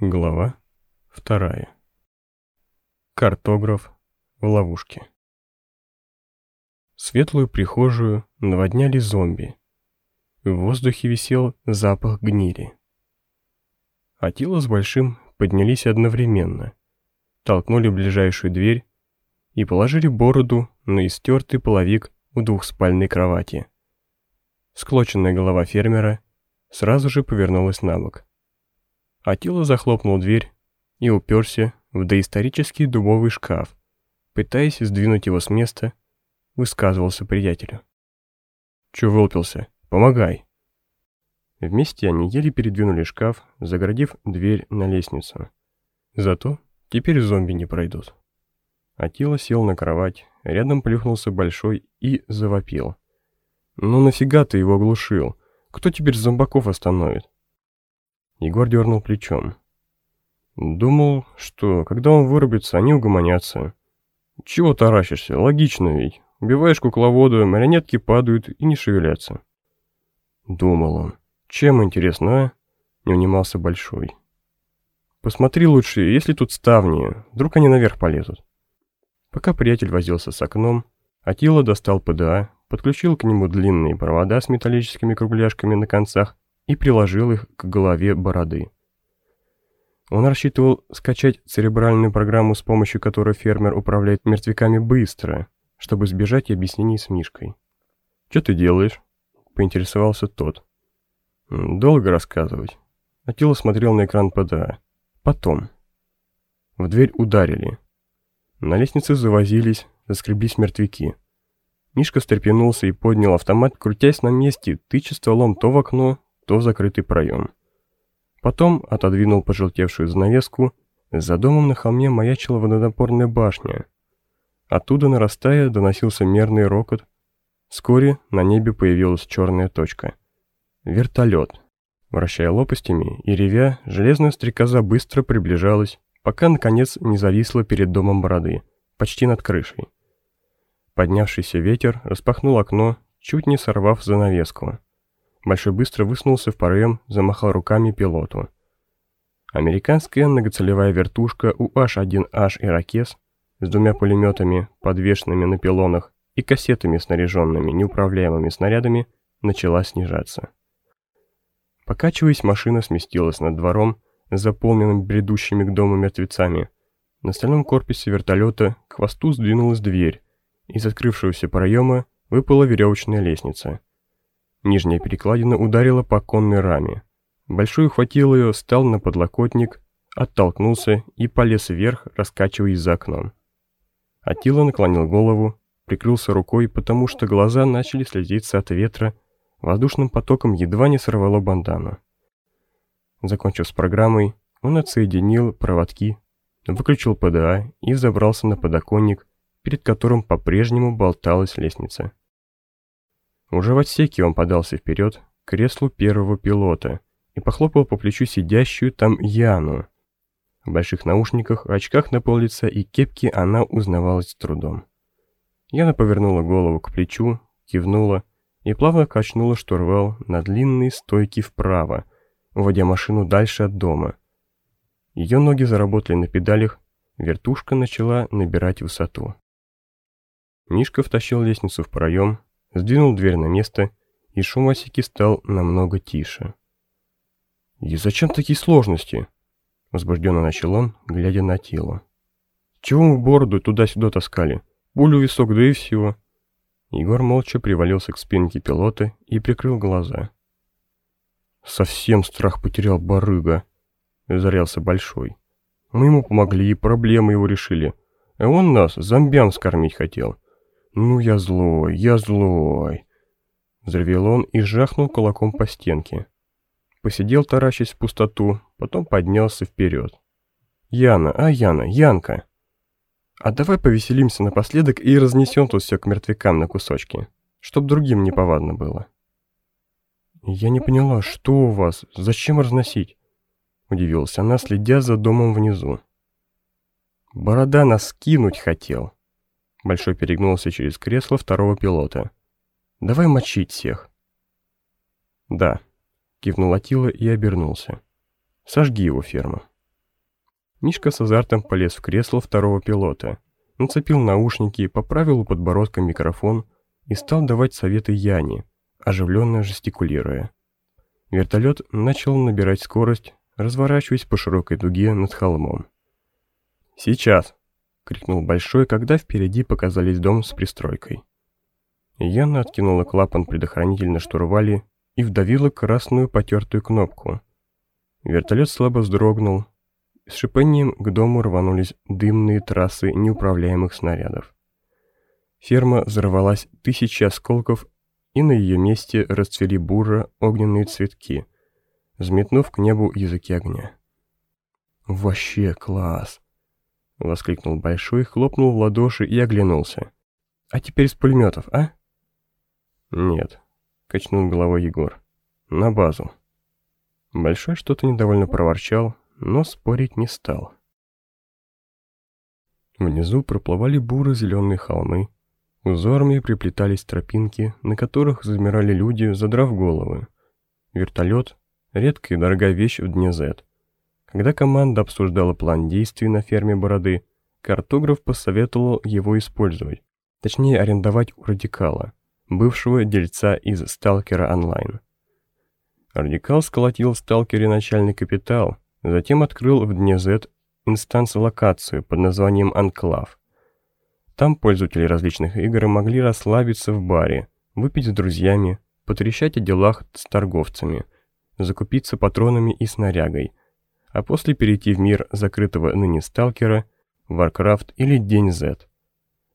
Глава вторая. Картограф в ловушке. Светлую прихожую наводняли зомби. В воздухе висел запах гнили. Атила с Большим поднялись одновременно, толкнули ближайшую дверь и положили бороду на истертый половик у двухспальной кровати. Склоченная голова фермера сразу же повернулась на бок. Атила захлопнул дверь и уперся в доисторический дубовый шкаф, пытаясь сдвинуть его с места, высказывался приятелю. «Чё вылпился? Помогай!» Вместе они еле передвинули шкаф, загородив дверь на лестницу. Зато теперь зомби не пройдут. Атила сел на кровать, рядом плюхнулся большой и завопил. «Ну нафига ты его оглушил? Кто теперь зомбаков остановит?» Егор дернул плечом. Думал, что когда он вырубится, они угомонятся. Чего таращишься? Логично ведь. Убиваешь кукловода, марионетки падают и не шевелятся. Думал он. Чем интересно, а? Не унимался Большой. Посмотри лучше, если тут ставни, вдруг они наверх полезут. Пока приятель возился с окном, Атила достал ПДА, подключил к нему длинные провода с металлическими кругляшками на концах и приложил их к голове бороды. Он рассчитывал скачать церебральную программу, с помощью которой фермер управляет мертвяками быстро, чтобы избежать объяснений с Мишкой. «Что ты делаешь?» — поинтересовался тот. «Долго рассказывать». Атила смотрел на экран ПДА. «Потом». В дверь ударили. На лестнице завозились, заскреблись мертвяки. Мишка стрепенулся и поднял автомат, крутясь на месте, тыча стволом то в окно, то закрытый проем. Потом отодвинул пожелтевшую занавеску, за домом на холме маячила водонапорная башня. Оттуда, нарастая, доносился мерный рокот. Вскоре на небе появилась черная точка. Вертолет. Вращая лопастями и ревя, железная стрекоза быстро приближалась, пока, наконец, не зависла перед домом бороды, почти над крышей. Поднявшийся ветер распахнул окно, чуть не сорвав занавеску. Большой быстро высунулся в проем, замахал руками пилоту. Американская многоцелевая вертушка УАЖ-1H «Иракес» с двумя пулеметами, подвешенными на пилонах, и кассетами, снаряженными неуправляемыми снарядами, начала снижаться. Покачиваясь, машина сместилась над двором, заполненным бредущими к дому мертвецами. На стальном корпусе вертолета к хвосту сдвинулась дверь, из открывшегося проема выпала веревочная лестница. Нижняя перекладина ударила по конной раме. Большой ухватил ее, стал на подлокотник, оттолкнулся и полез вверх, раскачиваясь за окном. Атила наклонил голову, прикрылся рукой, потому что глаза начали слезиться от ветра, воздушным потоком едва не сорвало бандану. Закончив с программой, он отсоединил проводки, выключил ПДА и забрался на подоконник, перед которым по-прежнему болталась лестница. Уже в отсеке он подался вперед к креслу первого пилота и похлопал по плечу сидящую там Яну. В больших наушниках, очках на пол лица и кепке она узнавалась с трудом. Яна повернула голову к плечу, кивнула и плавно качнула штурвал на длинной стойке вправо, уводя машину дальше от дома. Ее ноги заработали на педалях, вертушка начала набирать высоту. Мишка втащил лестницу в проем, сдвинул дверь на место, и шум осеки стал намного тише. «И зачем такие сложности?» — возбужденно начал он, глядя на тело. «Чего мы бороду туда-сюда таскали? Пулю висок, да и всего». Егор молча привалился к спинке пилота и прикрыл глаза. «Совсем страх потерял барыга», — зарялся Большой. «Мы ему помогли, и проблемы его решили. А он нас зомбям скормить хотел. «Ну я злой, я злой!» Взревел он и жахнул кулаком по стенке. Посидел, таращась в пустоту, потом поднялся вперед. «Яна, а Яна, Янка!» «А давай повеселимся напоследок и разнесем тут все к мертвякам на кусочки, чтоб другим не повадно было». «Я не поняла, что у вас? Зачем разносить?» Удивилась она, следя за домом внизу. «Борода нас скинуть хотел», Большой перегнулся через кресло второго пилота. «Давай мочить всех». «Да», — кивнул Атила и обернулся. «Сожги его ферму». Мишка с азартом полез в кресло второго пилота, нацепил наушники, поправил у подбородка микрофон и стал давать советы Яне, оживленно жестикулируя. Вертолет начал набирать скорость, разворачиваясь по широкой дуге над холмом. «Сейчас!» — крикнул Большой, когда впереди показались дом с пристройкой. Яна откинула клапан предохранитель на штурвале и вдавила красную потертую кнопку. Вертолет слабо вздрогнул. С шипением к дому рванулись дымные трассы неуправляемых снарядов. Ферма взорвалась тысячи осколков, и на ее месте расцвели буро огненные цветки, взметнув к небу языки огня. «Вообще класс!» — воскликнул Большой, хлопнул в ладоши и оглянулся. «А теперь с пулеметов, а?» «Нет», — качнул головой Егор. «На базу». Большой что-то недовольно проворчал, но спорить не стал. Внизу проплывали буро-зеленые холмы. Узорами приплетались тропинки, на которых замирали люди, задрав головы. Вертолет — редкая и дорогая вещь в дне Z. Когда команда обсуждала план действий на ферме Бороды, картограф посоветовал его использовать, точнее арендовать у радикала — бывшего дельца из «Сталкера Онлайн». Радикал сколотил в «Сталкере» начальный капитал, затем открыл в дне Z инстанс-локацию под названием «Анклав». Там пользователи различных игр могли расслабиться в баре, выпить с друзьями, потрещать о делах с торговцами, закупиться патронами и снарягой, а после перейти в мир закрытого ныне сталкера, Warcraft или День Z.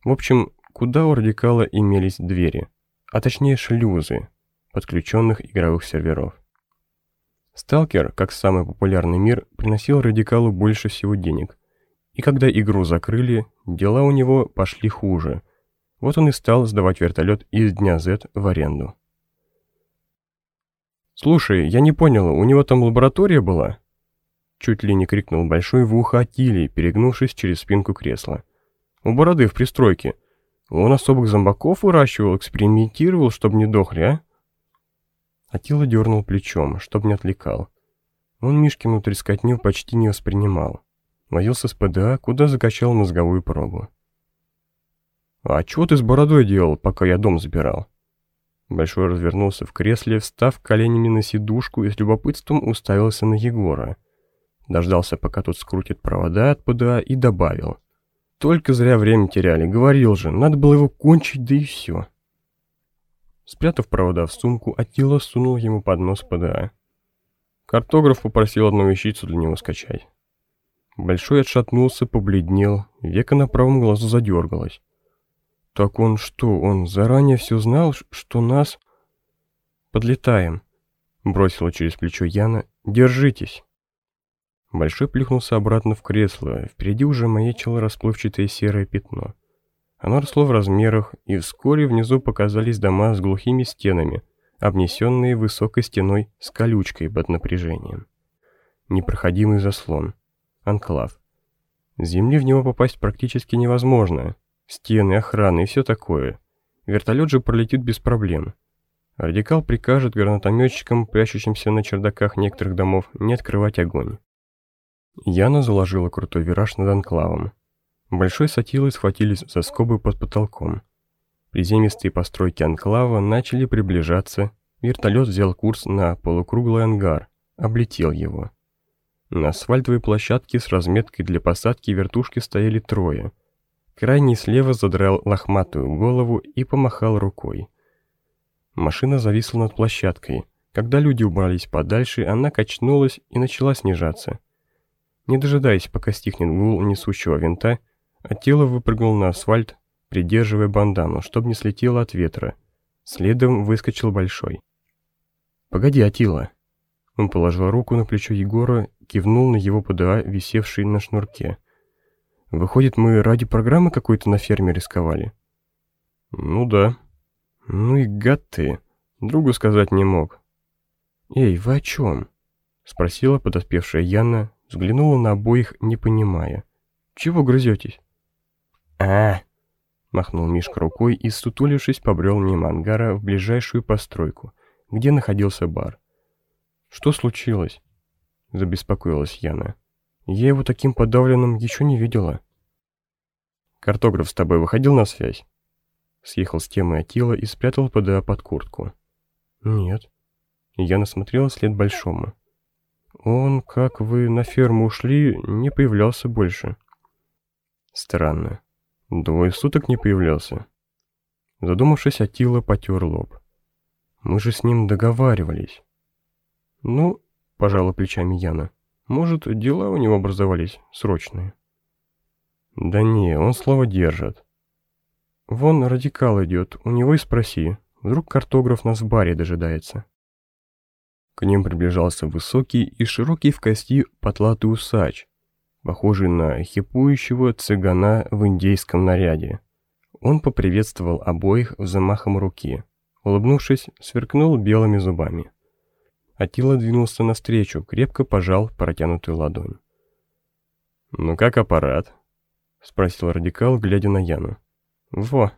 В общем, куда у радикала имелись двери – а точнее шлюзы, подключенных игровых серверов. Сталкер, как самый популярный мир, приносил радикалу больше всего денег, и когда игру закрыли, дела у него пошли хуже. Вот он и стал сдавать вертолет из Дня Z в аренду. «Слушай, я не понял, у него там лаборатория была?» Чуть ли не крикнул Большой в ухо Атилии, перегнувшись через спинку кресла. «У бороды в пристройке. Он особых зомбаков выращивал, экспериментировал, чтобы не дохли, а? Атила дернул плечом, чтобы не отвлекал. Он Мишкину трескотню почти не воспринимал. Возился с ПДА, куда закачал мозговую пробу. «А чего ты с бородой делал, пока я дом забирал?» Большой развернулся в кресле, встав коленями на сидушку и с любопытством уставился на Егора. Дождался, пока тот скрутит провода от ПДА и добавил. Только зря время теряли. Говорил же, надо было его кончить, да и все. Спрятав провода в сумку, Атила сунул ему под нос ПДА. Картограф попросил одну вещицу для него скачать. Большой отшатнулся, побледнел, века на правом глазу задергалось. Так он что, он заранее все знал, что нас... Подлетаем, бросила через плечо Яна. Держитесь. Большой плюхнулся обратно в кресло, впереди уже маячило расплывчатое серое пятно. Оно росло в размерах, и вскоре внизу показались дома с глухими стенами, обнесенные высокой стеной с колючкой под напряжением. Непроходимый заслон. Анклав. С земли в него попасть практически невозможно. Стены, охраны и все такое. Вертолет же пролетит без проблем. Радикал прикажет гранатометчикам, прячущимся на чердаках некоторых домов, не открывать огонь. Яна заложила крутой вираж над анклавом. Большой сатилой схватились за скобы под потолком. Приземистые постройки анклава начали приближаться, вертолет взял курс на полукруглый ангар, облетел его. На асфальтовой площадке с разметкой для посадки вертушки стояли трое. Крайний слева задрал лохматую голову и помахал рукой. Машина зависла над площадкой. Когда люди убрались подальше, она качнулась и начала снижаться. Не дожидаясь, пока стихнет гул несущего винта, Атила выпрыгнул на асфальт, придерживая бандану, чтобы не слетело от ветра. Следом выскочил Большой. «Погоди, Атила!» Он положил руку на плечо Егора, кивнул на его ПДА, висевший на шнурке. «Выходит, мы ради программы какой-то на ферме рисковали?» «Ну да». «Ну и гад ты. Другу сказать не мог». «Эй, вы о чем?» — спросила подоспевшая Яна, Взглянула на обоих, не понимая. «Чего грызетесь?» а махнул Мишка рукой и, сутулившись, побрел мимо ангара в ближайшую постройку, где находился бар. «Что случилось?» — забеспокоилась Яна. Я его таким подавленным еще не видела. Картограф с тобой выходил на связь? Съехал с темы Атила и спрятал ПДА под куртку. Нет. Я насмотрела след Большому. Он, как вы на ферму ушли, не появлялся больше. Странно. Двое суток не появлялся. Задумавшись, Атила потер лоб. Мы же с ним договаривались. Ну, пожала плечами Яна. Может, дела у него образовались срочные? Да не, он слово держит. Вон радикал идет, у него и спроси. Вдруг картограф нас в баре дожидается. К ним приближался высокий и широкий в кости потлатый усач, похожий на хипующего цыгана в индейском наряде. Он поприветствовал обоих взмахом руки. Улыбнувшись, сверкнул белыми зубами. Атила двинулся навстречу, крепко пожал протянутую ладонь. «Ну как аппарат?» — спросил радикал, глядя на Яну. «Во!»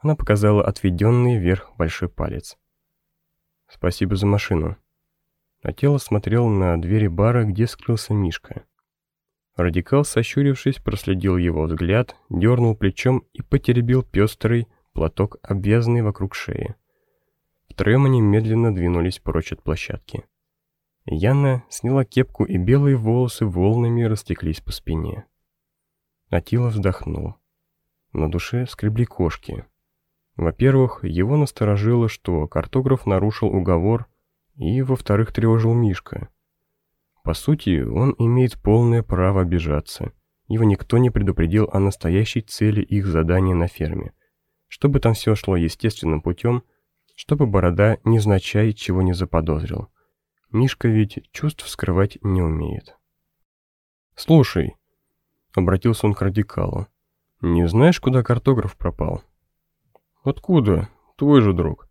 Она показала отведенный вверх большой палец. «Спасибо за машину». А тело смотрел на двери бара, где скрылся Мишка. Радикал, сощурившись, проследил его взгляд, дернул плечом и потеребил пестрый платок, обвязанный вокруг шеи. Втроем они медленно двинулись прочь от площадки. Яна сняла кепку, и белые волосы волнами растеклись по спине. Атила вздохнул. На душе скребли кошки. Во-первых, его насторожило, что картограф нарушил уговор, и, во-вторых, тревожил Мишка. По сути, он имеет полное право обижаться. Его никто не предупредил о настоящей цели их задания на ферме. Чтобы там все шло естественным путем, чтобы Борода невзначай чего не заподозрил. Мишка ведь чувств скрывать не умеет. «Слушай», — обратился он к радикалу, — «не знаешь, куда картограф пропал?» «Откуда? Твой же друг.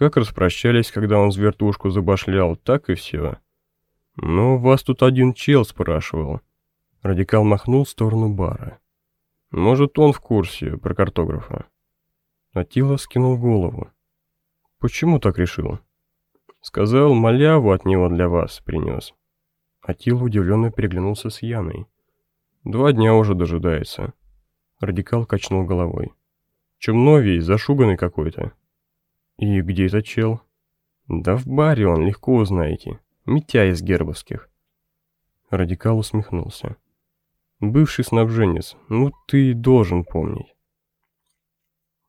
Как распрощались, когда он с вертушку забашлял, так и все». «Ну, вас тут один чел спрашивал». Радикал махнул в сторону бара. «Может, он в курсе про картографа?» Атила скинул голову. «Почему так решил?» «Сказал, маляву от него для вас принес». Атила удивленно переглянулся с Яной. «Два дня уже дожидается». Радикал качнул головой. «Чумно весь, зашуганный какой-то». «И где этот чел?» «Да в баре он, легко узнаете». Митя из Гербовских. Радикал усмехнулся. Бывший снабженец, ну ты должен помнить.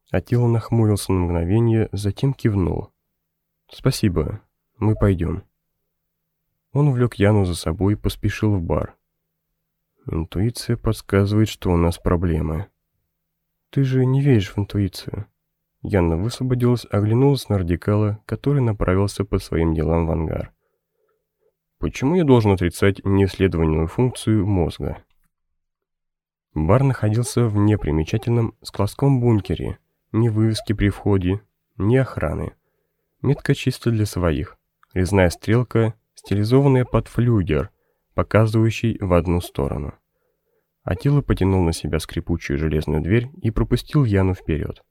Атила нахмурился на мгновение, затем кивнул. «Спасибо, мы пойдем». Он увлек Яну за собой и поспешил в бар. «Интуиция подсказывает, что у нас проблемы». «Ты же не веришь в интуицию». Яна высвободилась, оглянулась на радикала, который направился по своим делам в ангар. Почему я должен отрицать неисследованную функцию мозга? Бар находился в непримечательном складском бункере, ни вывески при входе, ни охраны. Метка чисто для своих, резная стрелка, стилизованная под флюгер, показывающий в одну сторону. Атила потянул на себя скрипучую железную дверь и пропустил Яну вперед.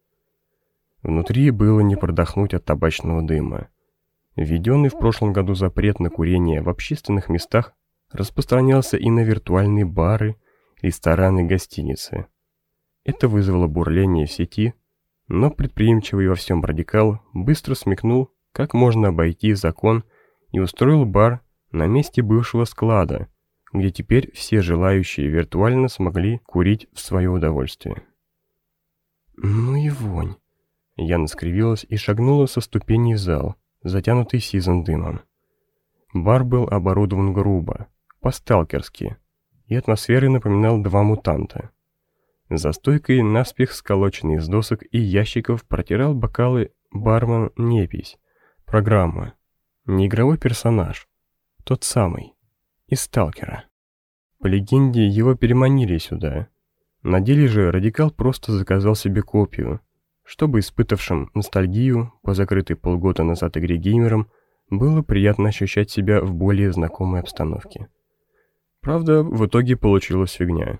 Внутри было не продохнуть от табачного дыма. Введенный в прошлом году запрет на курение в общественных местах распространялся и на виртуальные бары, рестораны, гостиницы. Это вызвало бурление в сети, но предприимчивый во всем радикал быстро смекнул, как можно обойти закон и устроил бар на месте бывшего склада, где теперь все желающие виртуально смогли курить в свое удовольствие. «Ну и вонь!» Яна скривилась и шагнула со ступеней в зал, затянутый сизым дымом. Бар был оборудован грубо, по-сталкерски, и атмосферой напоминал два мутанта. За стойкой наспех сколоченный из досок и ящиков протирал бокалы бармен Непись, программа, не игровой персонаж, тот самый, из сталкера. По легенде, его переманили сюда. На деле же радикал просто заказал себе копию, чтобы испытавшим ностальгию по закрытой полгода назад игре геймерам было приятно ощущать себя в более знакомой обстановке. Правда, в итоге получилась фигня.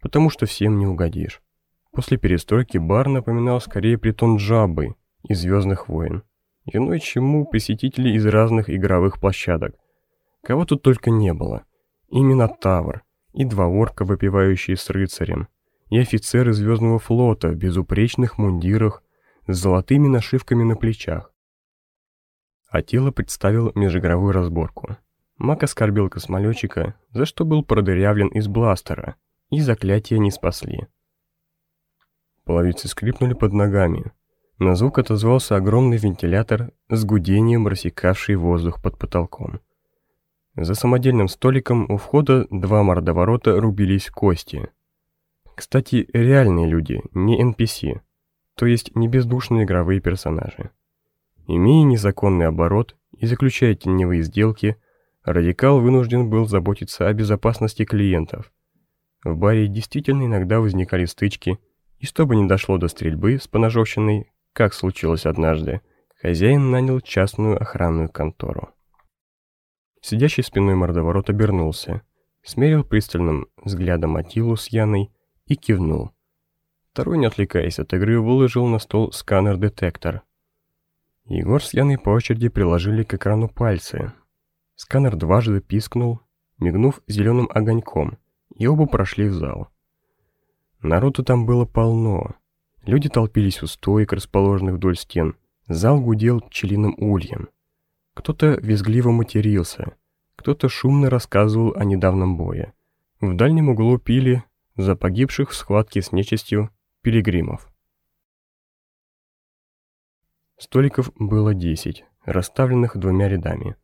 Потому что всем не угодишь. После перестройки бар напоминал скорее притон Джаббы из «Звездных войн». Иной чему посетители из разных игровых площадок. Кого тут только не было. И Минотавр, и два орка, выпивающие с рыцарем, и офицеры Звездного флота в безупречных мундирах с золотыми нашивками на плечах. Атила представил межигровую разборку. Мак оскорбил космолетчика, за что был продырявлен из бластера, и заклятия не спасли. Половицы скрипнули под ногами. На звук отозвался огромный вентилятор с гудением, рассекавший воздух под потолком. За самодельным столиком у входа два мордоворота рубились кости. Кстати, реальные люди, не NPC, то есть не бездушные игровые персонажи. Имея незаконный оборот и заключая теневые сделки, радикал вынужден был заботиться о безопасности клиентов. В баре действительно иногда возникали стычки, и чтобы не дошло до стрельбы с поножовщиной, как случилось однажды, хозяин нанял частную охранную контору. Сидящий спиной мордоворот обернулся, смерил пристальным взглядом Атилу с Яной и кивнул. Второй, не отвлекаясь от игры, выложил на стол сканер-детектор. Егор с Яной по очереди приложили к экрану пальцы. Сканер дважды пискнул, мигнув зеленым огоньком, и оба прошли в зал. Народу там было полно. Люди толпились у стоек, расположенных вдоль стен. Зал гудел пчелиным ульем. Кто-то визгливо матерился, кто-то шумно рассказывал о недавнем бое. В дальнем углу пили за погибших в схватке с нечистью пилигримов. Столиков было десять, расставленных двумя рядами.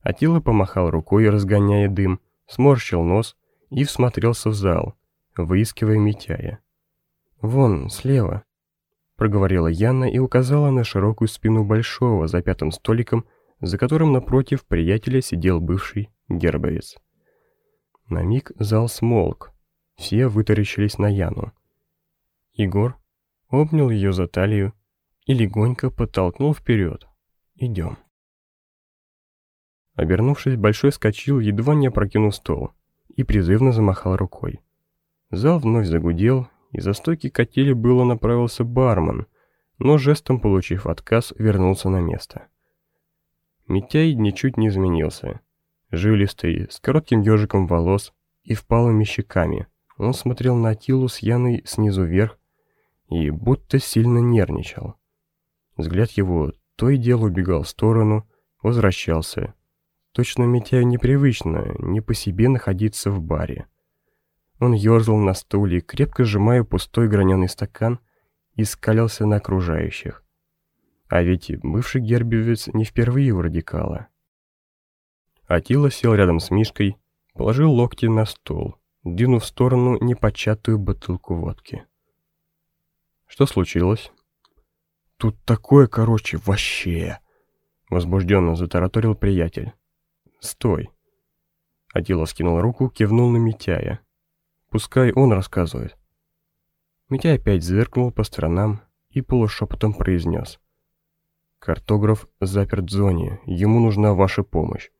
Атила помахал рукой, разгоняя дым, сморщил нос и всмотрелся в зал, выискивая Митяя. «Вон, слева», — проговорила Яна и указала на широкую спину большого за пятым столиком за которым напротив приятеля сидел бывший гербовец. На миг зал смолк, все вытаращились на Яну. Егор обнял ее за талию и легонько подтолкнул вперед. «Идем». Обернувшись, Большой скочил, едва не опрокинув стол, и призывно замахал рукой. Зал вновь загудел, и за стойки катили было направился бармен, но жестом получив отказ, вернулся на место. Митяй ничуть не изменился. Жилистый, с коротким ежиком волос и впалыми щеками. Он смотрел на Атилу с Яной снизу вверх и будто сильно нервничал. Взгляд его то и дело убегал в сторону, возвращался. Точно Митяю непривычно, не по себе находиться в баре. Он ерзал на стуле, крепко сжимая пустой граненый стакан, и скалился на окружающих. А ведь бывший гербивец не впервые у радикала. Атила сел рядом с Мишкой, положил локти на стол, двинув в сторону непочатую бутылку водки. Что случилось? Тут такое, короче, вообще... Возбужденно затараторил приятель. «Стой!» Атила скинул руку, кивнул на Митяя. «Пускай он рассказывает». Митяй опять зыркнул по сторонам и полушепотом произнес. Картограф заперт в зоне, ему нужна ваша помощь.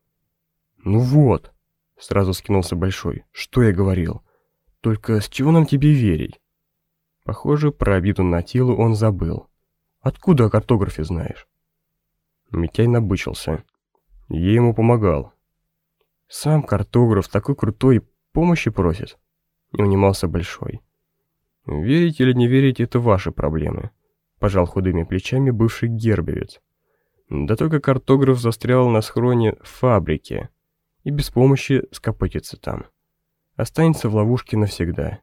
Ну вот, сразу скинулся Большой, что я говорил. Только с чего нам тебе верить? Похоже, про обиду на Тилу он забыл. Откуда о картографе знаешь? Митяй набычился. Я ему помогал. Сам картограф такой крутой помощи просит. Не унимался Большой. Верить или не верить — это ваши проблемы. Пожал худыми плечами бывший гербовец. Да только картограф застрял на схроне в фабрике и без помощи скопытится там. Останется в ловушке навсегда.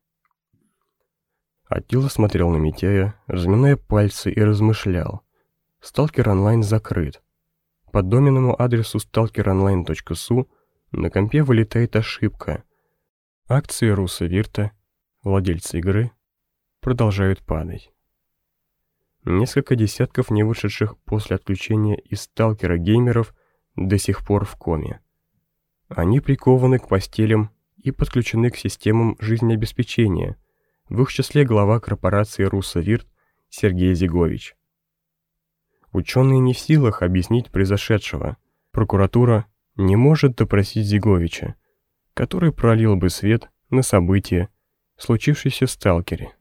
Атила смотрел на Митяя, разминая пальцы и размышлял. Сталкер онлайн закрыт. По доменному адресу stalkeronline.su на компе вылетает ошибка. Акции Руса Вирта, владельцы игры, продолжают падать. Несколько десятков не вышедших после отключения из сталкера геймеров до сих пор в коме. Они прикованы к постелям и подключены к системам жизнеобеспечения, в их числе глава корпорации «Руссовирт» Сергей Зигович. Ученые не в силах объяснить произошедшего. Прокуратура не может допросить Зиговича, который пролил бы свет на события, случившиеся в сталкере.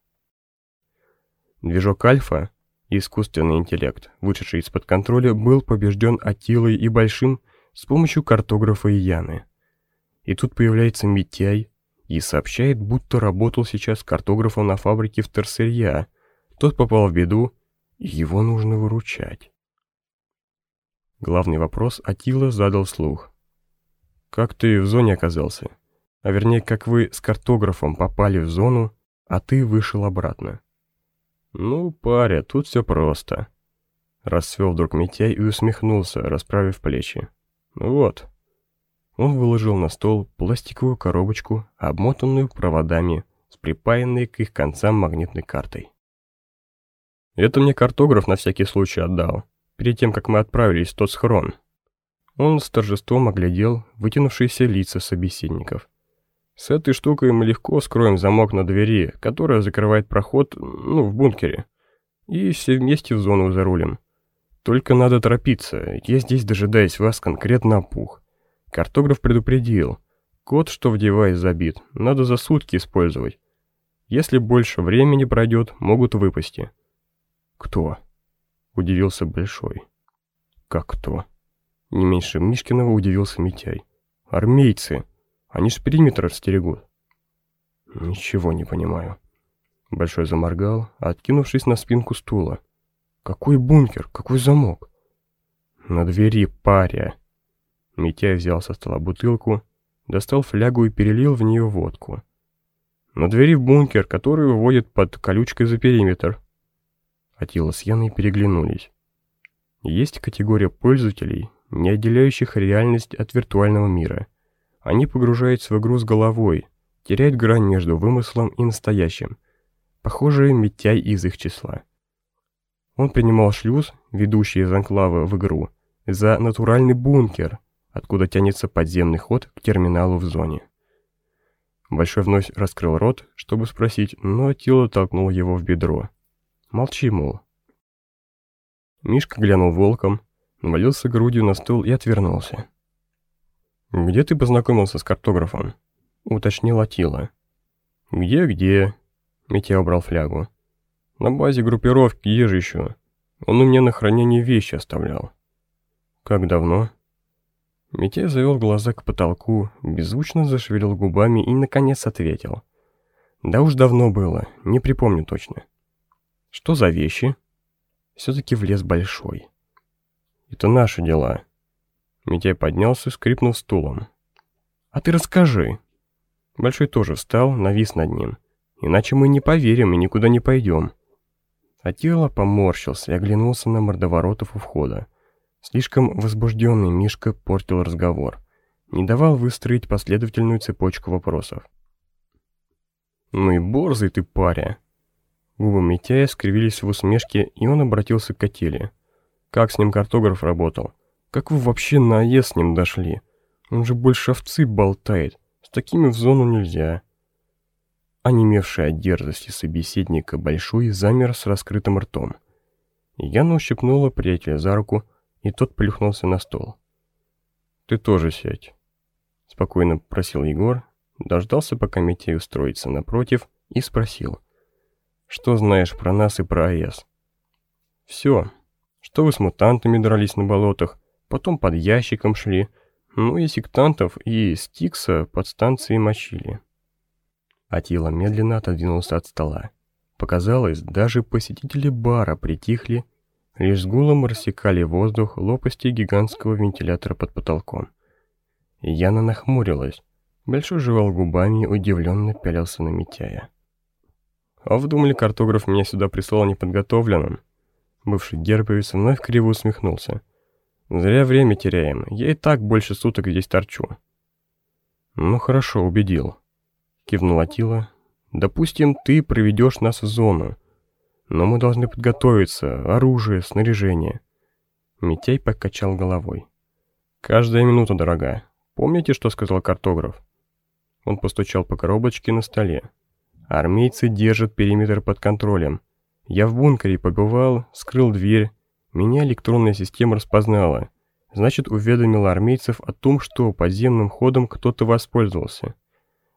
Движок Альфа Искусственный интеллект, вышедший из-под контроля, был побежден Атилой и Большим с помощью картографа Яны. И тут появляется Митяй и сообщает, будто работал сейчас картографом на фабрике в Терсырья. Тот попал в беду, и его нужно выручать. Главный вопрос Атила задал слух. «Как ты в зоне оказался? А вернее, как вы с картографом попали в зону, а ты вышел обратно?» «Ну, паря, тут все просто». Расцвел вдруг Митяй и усмехнулся, расправив плечи. «Ну вот». Он выложил на стол пластиковую коробочку, обмотанную проводами, с припаянной к их концам магнитной картой. «Это мне картограф на всякий случай отдал, перед тем, как мы отправились в тот схрон». Он с торжеством оглядел вытянувшиеся лица собеседников. С этой штукой мы легко скроем замок на двери, которая закрывает проход, ну, в бункере. И все вместе в зону зарулим. Только надо торопиться, я здесь, дожидаясь вас, конкретно опух. Картограф предупредил. Код, что в девайс забит, надо за сутки использовать. Если больше времени пройдет, могут выпасть. Кто? Удивился Большой. Как кто? Не меньше Мишкиного удивился Митяй. Армейцы. Они ж периметр стерегут. Ничего не понимаю. Большой заморгал, откинувшись на спинку стула. Какой бункер? Какой замок? На двери паря. Митяй взял со стола бутылку, достал флягу и перелил в нее водку. На двери бункер, который выводит под колючкой за периметр. Атила с Яной переглянулись. Есть категория пользователей, не отделяющих реальность от виртуального мира. Они погружаются в игру с головой, теряют грань между вымыслом и настоящим. Похоже, Митяй из их числа. Он принимал шлюз, ведущий из анклава в игру, за натуральный бункер, откуда тянется подземный ход к терминалу в зоне. Большой вновь раскрыл рот, чтобы спросить, но тело толкнуло его в бедро. Молчи, мол. Мишка глянул волком, навалился грудью на стол и отвернулся. «Где ты познакомился с картографом?» — уточнил Атила. «Где-где?» — Митя убрал флягу. «На базе группировки, еще? Он у меня на хранение вещи оставлял». «Как давно?» Митя завел глаза к потолку, беззвучно зашевелил губами и, наконец, ответил. «Да уж давно было, не припомню точно». «Что за вещи?» «Все-таки в лес большой». «Это наши дела», Митяй поднялся, скрипнув стулом. «А ты расскажи». Большой тоже встал, навис над ним. «Иначе мы не поверим и никуда не пойдем». А тело поморщился и оглянулся на мордоворотов у входа. Слишком возбужденный Мишка портил разговор. Не давал выстроить последовательную цепочку вопросов. «Ну и борзый ты, паря!» Губы Митяя скривились в усмешке, и он обратился к Котеле. «Как с ним картограф работал?» Как вы вообще на АЕС с ним дошли? Он же больше овцы болтает. С такими в зону нельзя. Онемевший от дерзости собеседника Большой замер с раскрытым ртом. Яна ущипнула приятеля за руку, и тот плюхнулся на стол. «Ты тоже сядь», — спокойно просил Егор, дождался, пока Митей устроится напротив, и спросил. «Что знаешь про нас и про АЭС?» «Все. Что вы с мутантами дрались на болотах, потом под ящиком шли, ну и сектантов и Стикса под станцией мочили. Атила медленно отодвинулся от стола. Показалось, даже посетители бара притихли, лишь с гулом рассекали воздух лопасти гигантского вентилятора под потолком. Яна нахмурилась, большой жевал губами и удивленно пялился на Митяя. «А вы думали, картограф меня сюда прислал неподготовленным?» Бывший гербовец вновь криво усмехнулся. Зря время теряем. Я и так больше суток здесь торчу. Ну хорошо, убедил. Кивнул Атила. Допустим, ты проведешь нас в зону. Но мы должны подготовиться. Оружие, снаряжение. Митяй покачал головой. Каждая минута дорога. Помните, что сказал картограф? Он постучал по коробочке на столе. Армейцы держат периметр под контролем. Я в бункере побывал, скрыл дверь, меня электронная система распознала, значит уведомила армейцев о том, что подземным ходом кто-то воспользовался.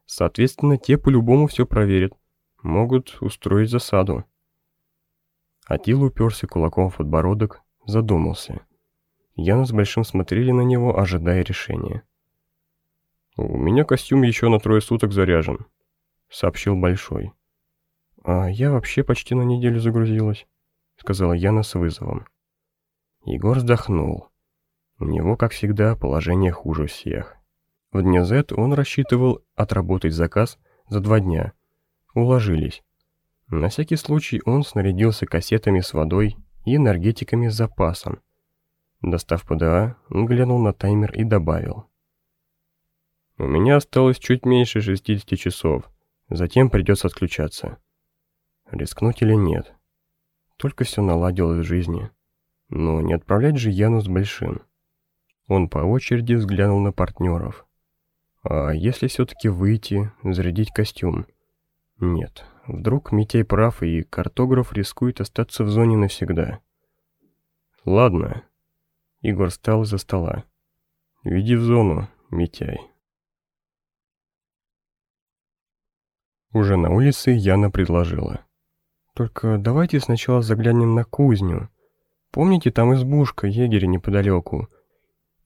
Соответственно, те по-любому все проверят, могут устроить засаду. Атил уперся кулаком в подбородок, задумался. Яна с Большим смотрели на него, ожидая решения. «У меня костюм еще на трое суток заряжен», — сообщил Большой. «А я вообще почти на неделю загрузилась», — сказала Яна с вызовом. Егор вздохнул. У него, как всегда, положение хуже всех. В дне Z он рассчитывал отработать заказ за два дня. Уложились. На всякий случай он снарядился кассетами с водой и энергетиками с запасом. Достав ПДА, он глянул на таймер и добавил. «У меня осталось чуть меньше 60 часов, затем придется отключаться. Рискнуть или нет? Только все наладилось в жизни. Но не отправлять же Яну с Большим». Он по очереди взглянул на партнеров. «А если все-таки выйти, зарядить костюм?» «Нет, Вдруг Митяй прав, и картограф рискует остаться в зоне навсегда. Ладно. Игорь встал из-за стола. Веди в зону, Митяй. Уже на улице Яна предложила. Только давайте сначала заглянем на кузню. Помните, там избушка егеря неподалеку?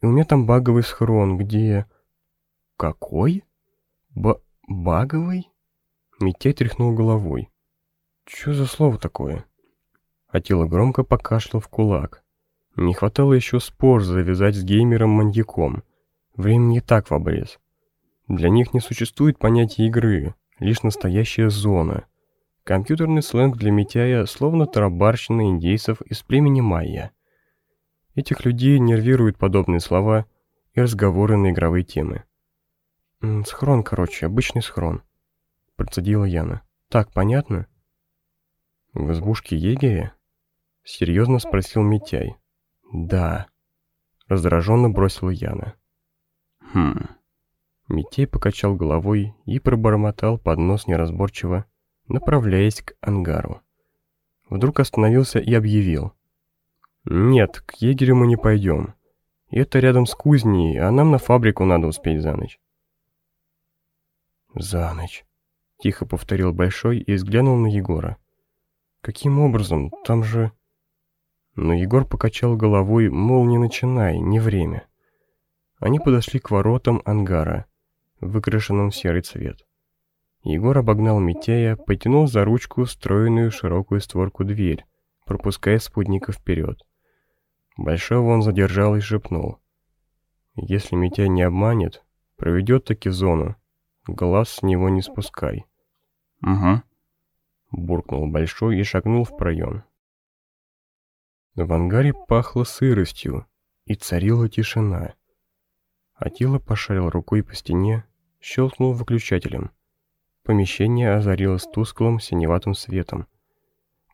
И у меня там баговый схрон, где... Какой? Б... баговый? Митяй тряхнул головой. «Чё за слово такое?» Атила громко покашлял в кулак. Не хватало еще спор завязать с геймером-маньяком. Времени не так в обрез. Для них не существует понятия игры, лишь настоящая зона. Компьютерный сленг для Митяя словно тарабарщина индейцев из племени майя. Этих людей нервируют подобные слова и разговоры на игровые темы. Схрон, короче, обычный схрон процедила Яна. «Так, понятно?» «В избушке егеря?» Серьезно спросил Митяй. «Да», раздраженно бросила Яна. «Хм...» Митей покачал головой и пробормотал под нос неразборчиво, направляясь к ангару. Вдруг остановился и объявил. «Нет, к егерю мы не пойдем. Это рядом с кузней, а нам на фабрику надо успеть за ночь». «За ночь», Тихо повторил Большой и взглянул на Егора. «Каким образом? Там же...» Но Егор покачал головой, мол, не начинай, не время. Они подошли к воротам ангара, выкрашенным в серый цвет. Егор обогнал Митяя, потянул за ручку встроенную широкую створку дверь, пропуская спутника вперед. Большого он задержал и шепнул. «Если Митяй не обманет, проведет таки в зону. Глаз с него не спускай». «Угу», — буркнул Большой и шагнул в проем. В ангаре пахло сыростью, и царила тишина. Атила пошарил рукой по стене, щелкнул выключателем. Помещение озарилось тусклым синеватым светом.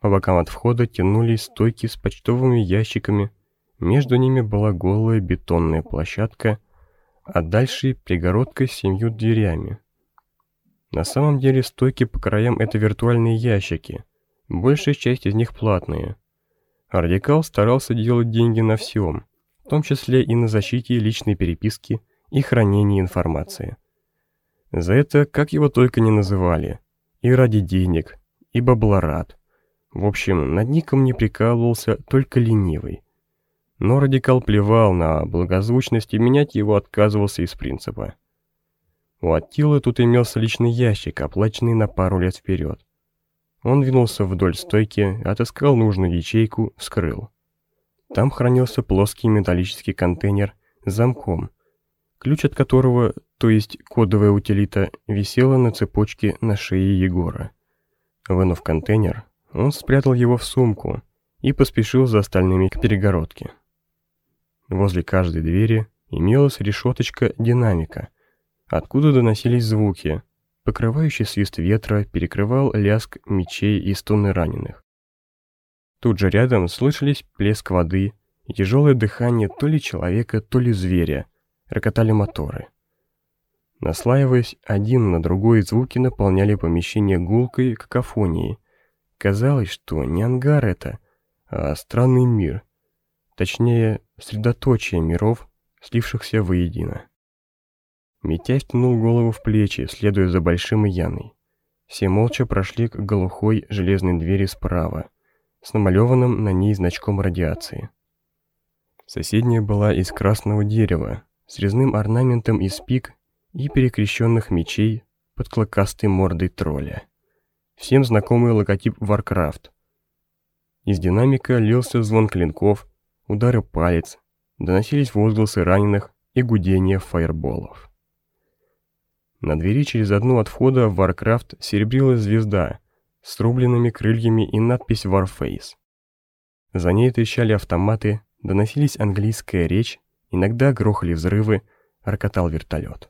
По бокам от входа тянулись стойки с почтовыми ящиками, между ними была голая бетонная площадка, а дальше перегородка с семью дверями. На самом деле стойки по краям это виртуальные ящики, большая часть из них платные. Радикал старался делать деньги на всем, в том числе и на защите личной переписки и хранении информации. За это, как его только не называли, и ради денег, и баблорат. В общем, над ником не прикалывался только ленивый. Но радикал плевал на благозвучность и менять его отказывался из принципа. У Аттилы тут имелся личный ящик, оплаченный на пару лет вперед. Он двинулся вдоль стойки, отыскал нужную ячейку, вскрыл. Там хранился плоский металлический контейнер с замком, ключ от которого, то есть кодовая утилита, висела на цепочке на шее Егора. Вынув контейнер, он спрятал его в сумку и поспешил за остальными к перегородке. Возле каждой двери имелась решеточка динамика, откуда доносились звуки. Покрывающий свист ветра перекрывал лязг мечей и стоны раненых. Тут же рядом слышались плеск воды и тяжелое дыхание то ли человека, то ли зверя. Рокотали моторы. Наслаиваясь один на другой, звуки наполняли помещение гулкой какофонией. Казалось, что не ангар это, а странный мир. Точнее, средоточие миров, слившихся воедино. Митяй втянул голову в плечи, следуя за Большим и Яной. Все молча прошли к глухой железной двери справа, с намалеванным на ней значком радиации. Соседняя была из красного дерева, с резным орнаментом из пик и перекрещенных мечей под клокастой мордой тролля. Всем знакомый логотип Warcraft. Из динамика лился звон клинков, удары палец, доносились возгласы раненых и гудение фаерболов. На двери через одну от входа в Warcraft серебрилась звезда с рубленными крыльями и надпись Warface. За ней трещали автоматы, доносились английская речь, иногда грохали взрывы, рокотал вертолет.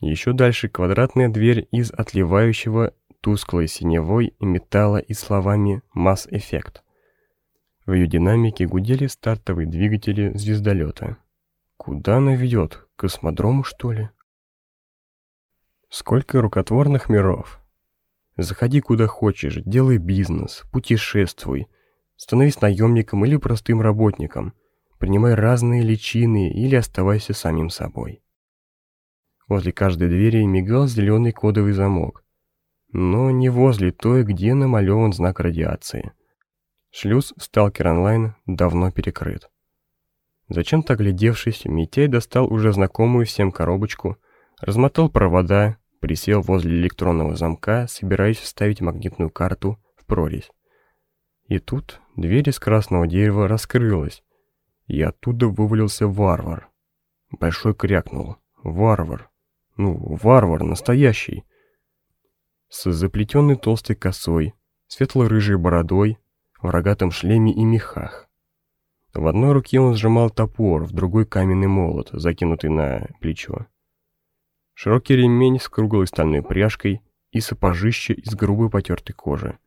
Еще дальше квадратная дверь из отливающего тусклой синевой металла и словами «Mass Effect». В ее динамике гудели стартовые двигатели звездолета. Куда она ведет? К космодрому, что ли? Сколько рукотворных миров. Заходи куда хочешь, делай бизнес, путешествуй, становись наемником или простым работником, принимай разные личины или оставайся самим собой. Возле каждой двери мигал зеленый кодовый замок, но не возле той, где намалеван знак радиации. Шлюз Сталкер Онлайн давно перекрыт. Зачем-то оглядевшись, Митяй достал уже знакомую всем коробочку, размотал провода, присел возле электронного замка, собираясь вставить магнитную карту в прорезь. И тут дверь из красного дерева раскрылась, и оттуда вывалился варвар. Большой крякнул. Варвар. Ну, варвар настоящий. С заплетенной толстой косой, светло-рыжей бородой, в рогатом шлеме и мехах. В одной руке он сжимал топор, в другой каменный молот, закинутый на плечо. Широкий ремень с круглой стальной пряжкой и сапожище из грубой потертой кожи.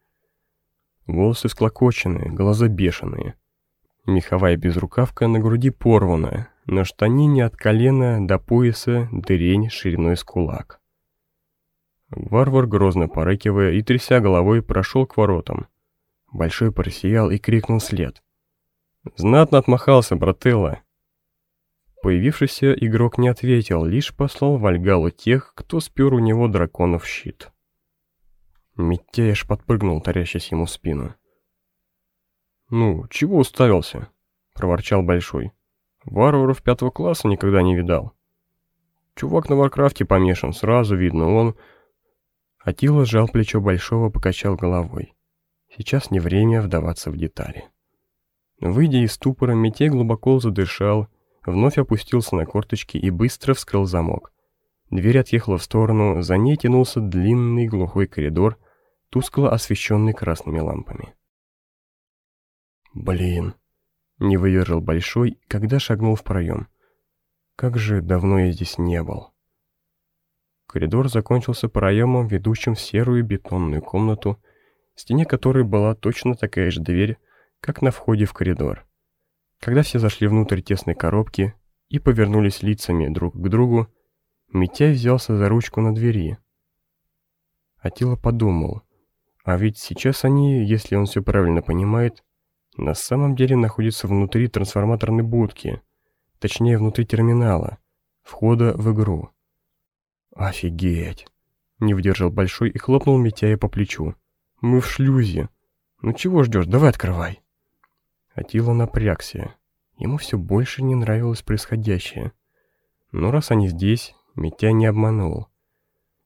Волосы всклокоченные, глаза бешеные. Меховая безрукавка на груди порвана, на штанине от колена до пояса дырень шириной с кулак. Варвар, грозно порыкивая и тряся головой, прошел к воротам. Большой просиял и крикнул след. Знатно отмахался, брателла. Появившийся игрок не ответил, лишь послал в Вальгаллу тех, кто спер у него драконов щит. Митяй аж подпрыгнул, таращась ему в спину. «Ну, чего уставился?» — проворчал Большой. «Варваров пятого класса никогда не видал. Чувак на Варкрафте помешан, сразу видно, он...» Атила сжал плечо Большого, покачал головой. Сейчас не время вдаваться в детали. Выйдя из ступора, Митей глубоко задышал, вновь опустился на корточки и быстро вскрыл замок. Дверь отъехала в сторону, за ней тянулся длинный глухой коридор, тускло освещенный красными лампами. «Блин!» — не выдержал Большой, когда шагнул в проем. «Как же давно я здесь не был!» Коридор закончился проемом, ведущим в серую бетонную комнату, стене которой была точно такая же дверь, как на входе в коридор. Когда все зашли внутрь тесной коробки и повернулись лицами друг к другу, Митяй взялся за ручку на двери. Атила подумал, а ведь сейчас они, если он все правильно понимает, на самом деле находятся внутри трансформаторной будки, точнее внутри терминала, входа в игру. «Офигеть!» — не выдержал Большой и хлопнул Митяя по плечу. «Мы в шлюзе. Ну чего ждешь, давай открывай!» Атила напрягся. Ему все больше не нравилось происходящее. Но раз они здесь, Митя не обманул.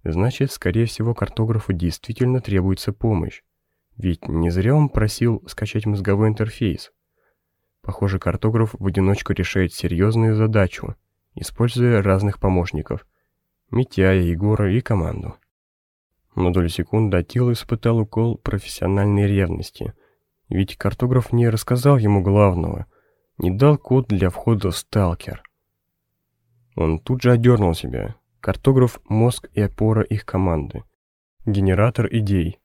Значит, скорее всего, картографу действительно требуется помощь. Ведь не зря он просил скачать мозговой интерфейс. Похоже, картограф в одиночку решает серьезную задачу, используя разных помощников. Митяя, Егора и команду. На долю секунды Атил испытал укол профессиональной ревности – ведь картограф не рассказал ему главного, не дал код для входа в сталкер. Он тут же одернул себя. Картограф — мозг и опора их команды. Генератор идей.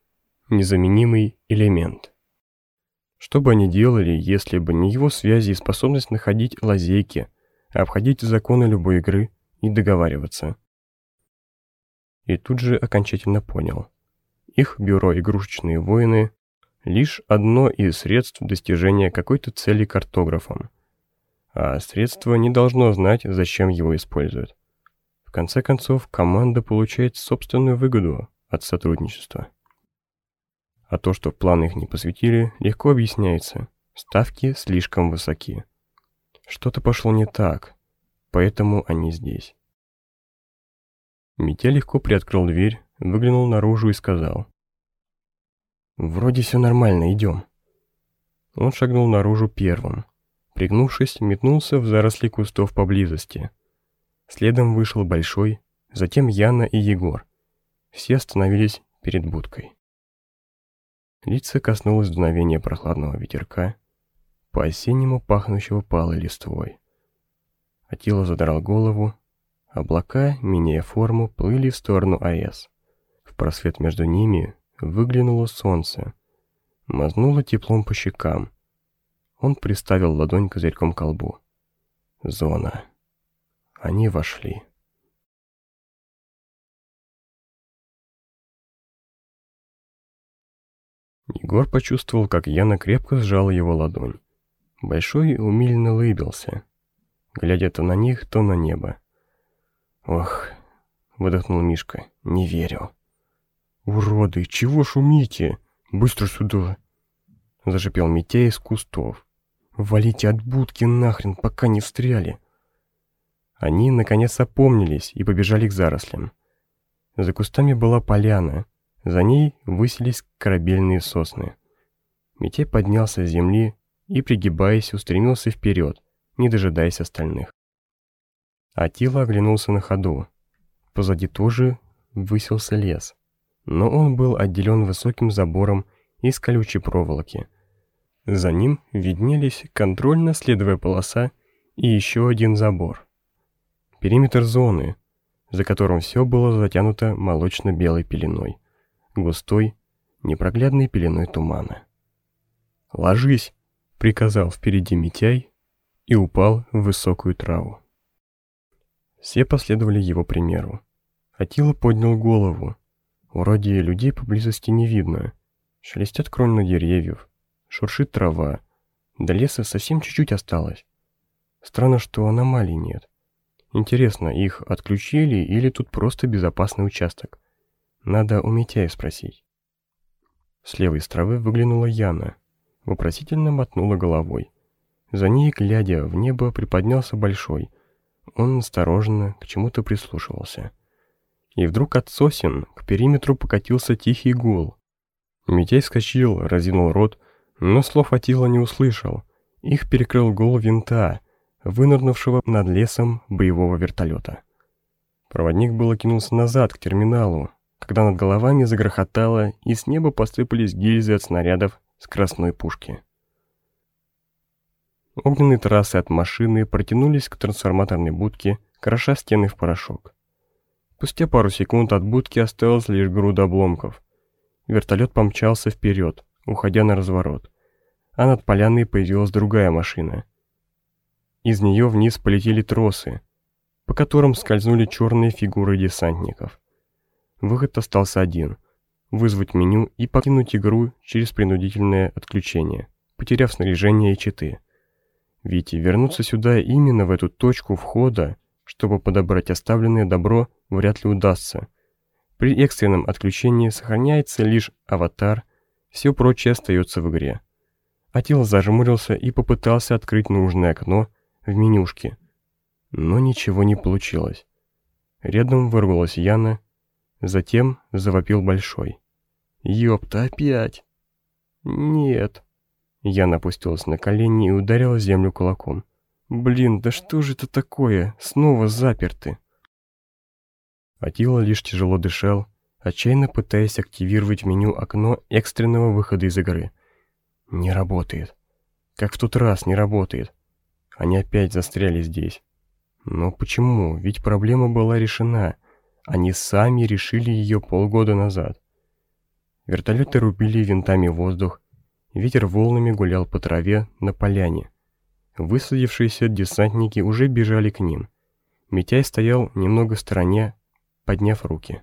Незаменимый элемент. Что бы они делали, если бы не его связи и способность находить лазейки, обходить законы любой игры и договариваться? И тут же окончательно понял. Их бюро «Игрушечные воины» лишь одно из средств достижения какой-то цели картографом. А средство не должно знать, зачем его используют. В конце концов, команда получает собственную выгоду от сотрудничества. А то, что в планы их не посвятили, легко объясняется. Ставки слишком высоки. Что-то пошло не так, поэтому они здесь. Митя легко приоткрыл дверь, выглянул наружу и сказал. «Вроде все нормально, идем». Он шагнул наружу первым. Пригнувшись, метнулся в заросли кустов поблизости. Следом вышел Большой, затем Яна и Егор. Все остановились перед будкой. Лица коснулось дуновения прохладного ветерка, по-осеннему пахнущего палой листвой. Атила задрал голову, облака, меняя форму, плыли в сторону АЭС. В просвет между ними выглянуло солнце, мазнуло теплом по щекам. Он приставил ладонь козырьком к колбу. Зона. Они вошли. Егор почувствовал, как Яна крепко сжала его ладонь. Большой умильно улыбился, глядя то на них, то на небо. «Ох», — выдохнул Мишка, — «не верю». «Уроды, чего шумите? Быстро сюда!» Зашипел Митя из кустов. «Валите от будки нахрен, пока не встряли!» Они, наконец, опомнились и побежали к зарослям. За кустами была поляна, за ней высились корабельные сосны. Митей поднялся с земли и, пригибаясь, устремился вперед, не дожидаясь остальных. Атила оглянулся на ходу. Позади тоже высился лес, но он был отделен высоким забором из колючей проволоки. За ним виднелись контрольно-следовая полоса и еще один забор. Периметр зоны, за которым все было затянуто молочно-белой пеленой густой, непроглядной пеленой тумана. «Ложись!» — приказал впереди Митяй и упал в высокую траву. Все последовали его примеру. Атила поднял голову. Вроде людей поблизости не видно. Шелестят кроны деревьев, шуршит трава. До леса совсем чуть-чуть осталось. Странно, что аномалий нет. Интересно, их отключили или тут просто безопасный участок? Надо у Митяя спросить. С левой травы выглянула Яна, вопросительно мотнула головой. За ней, глядя в небо, приподнялся Большой. Он осторожно к чему-то прислушивался. И вдруг от сосен к периметру покатился тихий гул. Митяй вскочил, разинул рот, но слов Атила не услышал. Их перекрыл гул винта, вынырнувшего над лесом боевого вертолета. Проводник было кинулся назад, к терминалу, когда над головами загрохотало, и с неба посыпались гильзы от снарядов скоростной пушки. Огненные трассы от машины протянулись к трансформаторной будке, кроша стены в порошок. Спустя пару секунд от будки осталась лишь груда обломков. Вертолет помчался вперед, уходя на разворот, а над поляной появилась другая машина. Из нее вниз полетели тросы, по которым скользнули черные фигуры десантников. Выход остался один – вызвать меню и покинуть игру через принудительное отключение, потеряв снаряжение и читы. Ведь вернуться сюда именно в эту точку входа, чтобы подобрать оставленное добро, вряд ли удастся. При экстренном отключении сохраняется лишь аватар, все прочее остается в игре. Атил зажмурился и попытался открыть нужное окно в менюшке, но ничего не получилось. Рядом вырвалась Яна Затем завопил Большой. «Ёпта, опять!» «Нет!» Я напустилась на колени и ударила землю кулаком. «Блин, да что же это такое? Снова заперты!» Атила лишь тяжело дышал, отчаянно пытаясь активировать меню окно экстренного выхода из игры. Не работает. Как в тот раз не работает. Они опять застряли здесь. Но почему? Ведь проблема была решена — они сами решили ее полгода назад. Вертолеты рубили винтами воздух, ветер волнами гулял по траве на поляне. Высадившиеся десантники уже бежали к ним. Митяй стоял немного в стороне, подняв руки.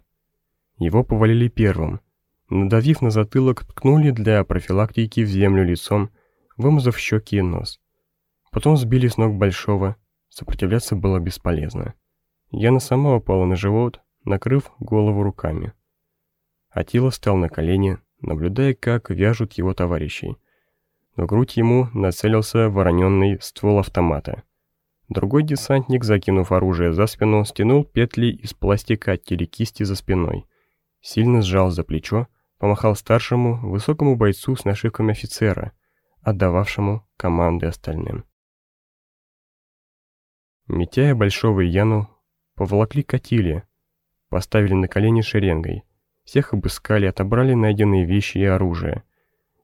Его повалили первым. Надавив на затылок, ткнули для профилактики в землю лицом, вымазав щеки и нос. Потом сбили с ног Большого, сопротивляться было бесполезно. Яна сама упала на живот, накрыв голову руками. Атила встал на колени, наблюдая, как вяжут его товарищей. В грудь ему нацелился вороненный ствол автомата. Другой десантник, закинув оружие за спину, стянул петли из пластика от телекисти за спиной. Сильно сжал за плечо, помахал старшему, высокому бойцу с нашивками офицера, отдававшему команды остальным. Митяя Большого и Яну поволокли к Атиле, поставили на колени шеренгой, всех обыскали, отобрали найденные вещи и оружие.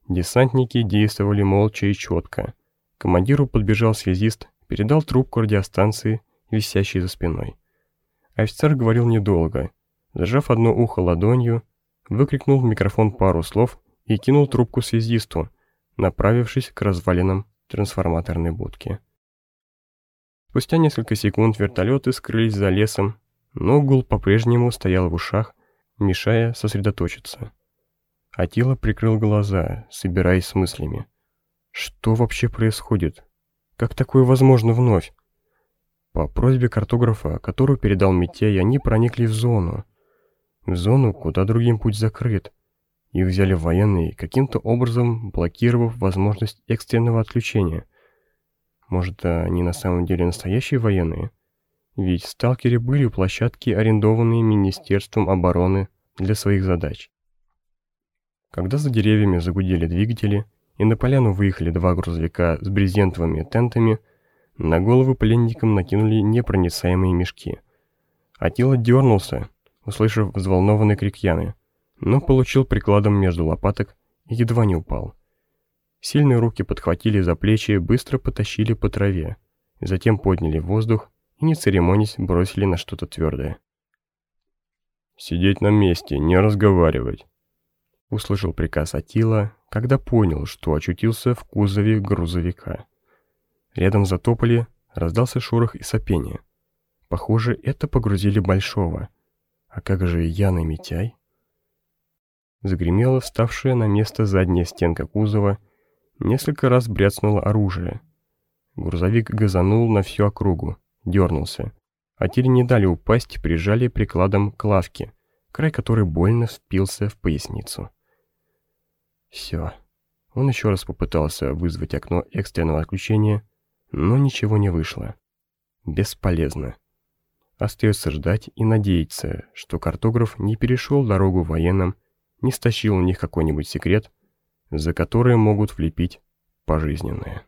Десантники действовали молча и четко. Командиру подбежал связист, передал трубку радиостанции, висящей за спиной. Офицер говорил недолго. Зажав одно ухо ладонью, выкрикнул в микрофон пару слов и кинул трубку связисту, направившись к развалинам трансформаторной будки. Спустя несколько секунд вертолеты скрылись за лесом, но гул по-прежнему стоял в ушах, мешая сосредоточиться. Атила прикрыл глаза, собираясь с мыслями. Что вообще происходит? Как такое возможно вновь? По просьбе картографа, которую передал Митей, они проникли в зону. В зону, куда другим путь закрыт. Их взяли военные, каким-то образом блокировав возможность экстренного отключения. Может, они на самом деле настоящие военные? Ведь сталкеры были площадки, арендованные Министерством обороны для своих задач. Когда за деревьями загудели двигатели, и на поляну выехали два грузовика с брезентовыми тентами, на головы пленникам накинули непроницаемые мешки. Атила дернулся, услышав взволнованный крик Яны, но получил прикладом между лопаток и едва не упал. Сильные руки подхватили за плечи быстро потащили по траве, затем подняли в воздух и, не церемонясь, бросили на что-то твердое. «Сидеть на месте, не разговаривать», — услышал приказ Атила, когда понял, что очутился в кузове грузовика. Рядом затопали, раздался шорох и сопение. Похоже, это погрузили Большого. А как же Ян и Митяй? Загремела вставшая на место задняя стенка кузова, несколько раз бряцнуло оружие. Грузовик газанул на всю округу, дернулся. А теле не дали упасть, прижали прикладом к лавке, край которой больно впился в поясницу. Все. Он еще раз попытался вызвать окно экстренного отключения, но ничего не вышло. Бесполезно. Остается ждать и надеяться, что картограф не перешел дорогу военным, не стащил у них какой-нибудь секрет, за который могут влепить пожизненное.